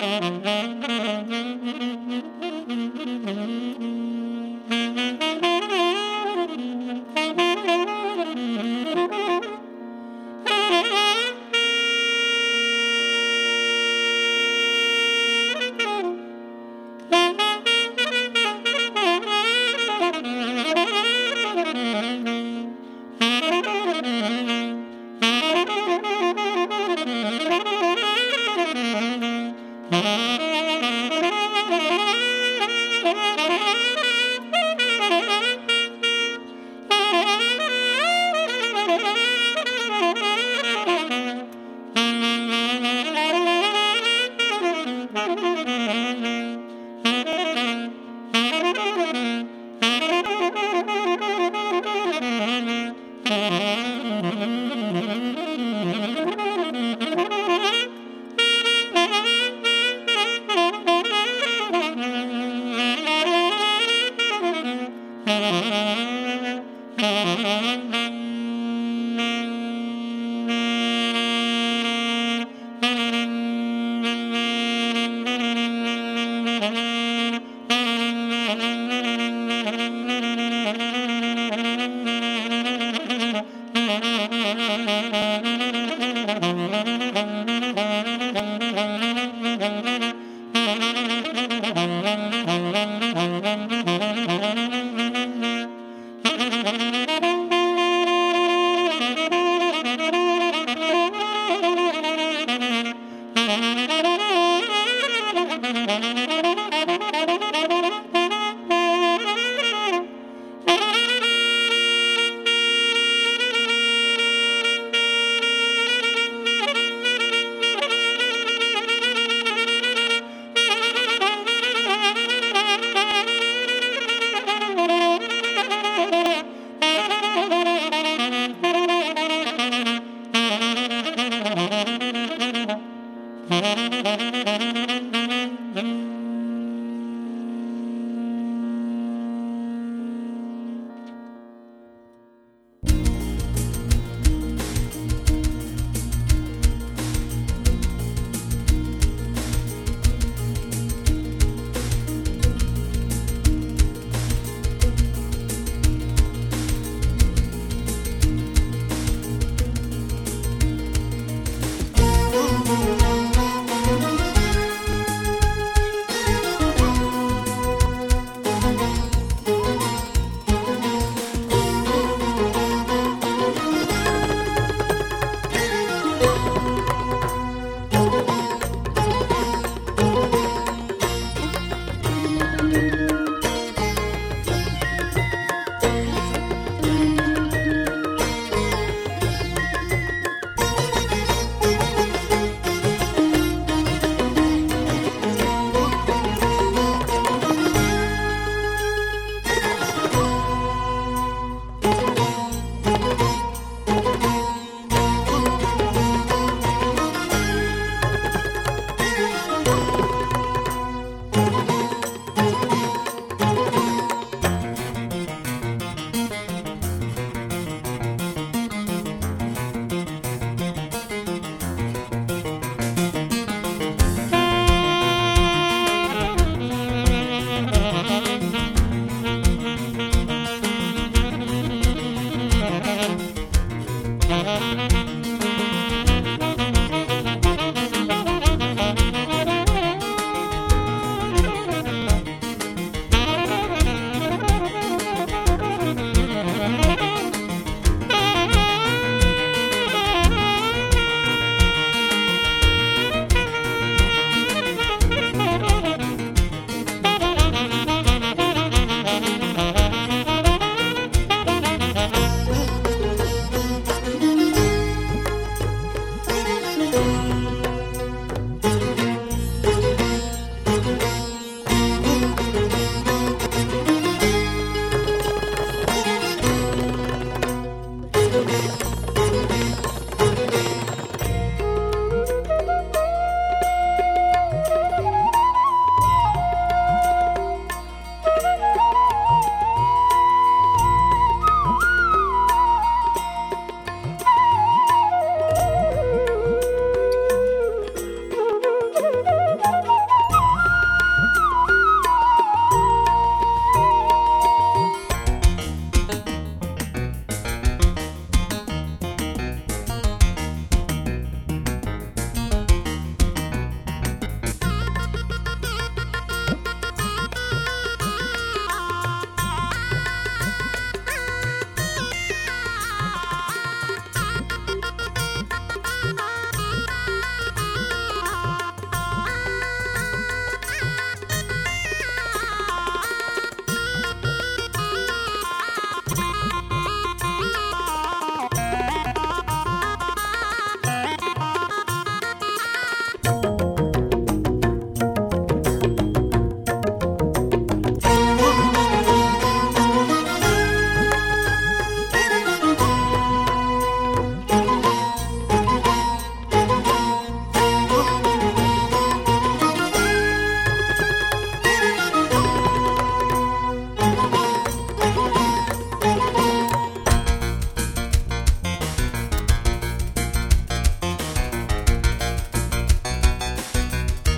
Mm-hmm.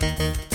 Música